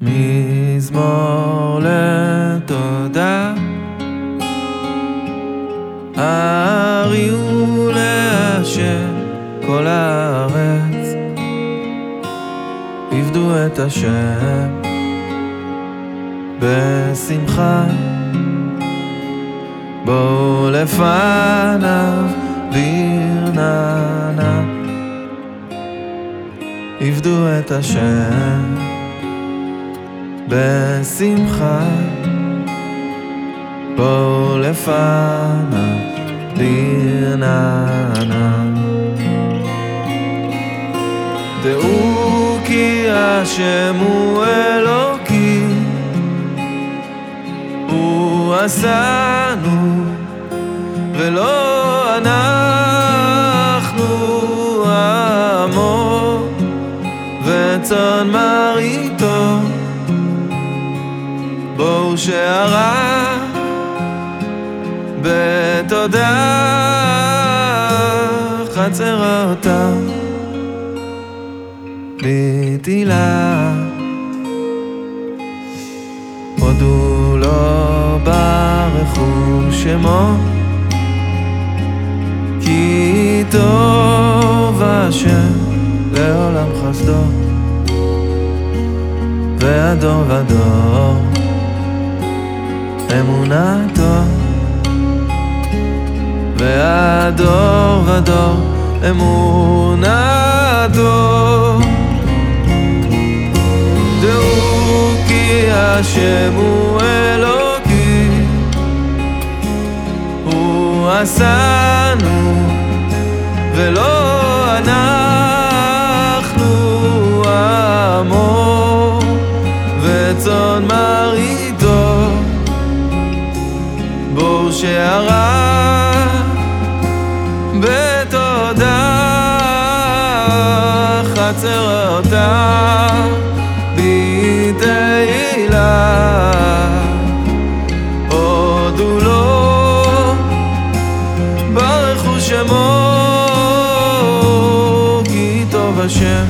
מזמור לתודה. הריעו להשם כל הארץ. עבדו את השם בשמחה. בואו לפניו ברננה. עבדו את השם בשמחה. בואו לפניו ברננה. דעו כי השם הוא אלוקי הוא עשנו ולא אנחנו עמו. וצאן מרעיתו בואו שערה בתודה. חצרותה בתהילה הודו לו ברכו שמו. כי טוב השם לעולם חסדו. והדור ודור אמונתו והדור ודור אמונתו. דעו כי השם הוא אלוקי. הוא עשנו ולא אנחנו עמו. וצאן שערה בתודה חצרותה בתהילה הודו לו ברכו שמו כי טוב השם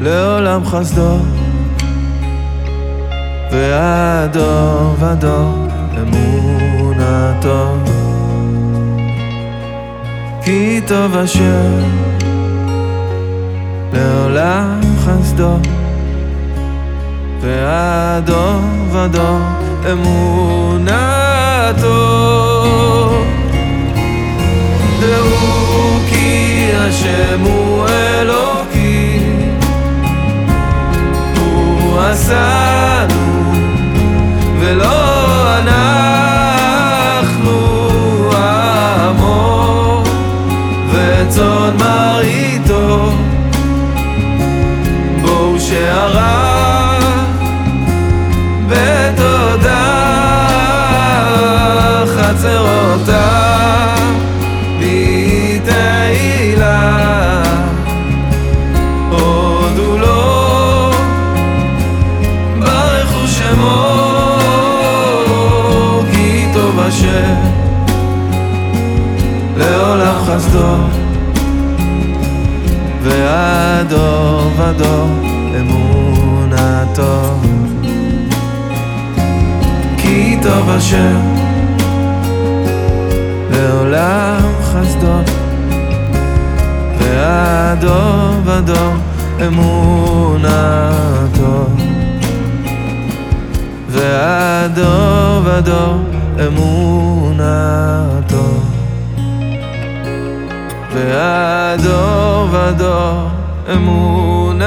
לעולם חסדו והדור ודור אמונתו כי טוב השם לעולם חסדו והדור ודור אמונתו שערה בתודה חצרותה השם לעולם חסדו והדור ודור אמונתו כי טוב השם לעולם חסדו והדור ודור אמונתו. והדור ודור אמונתו. והדור ודור אמונתו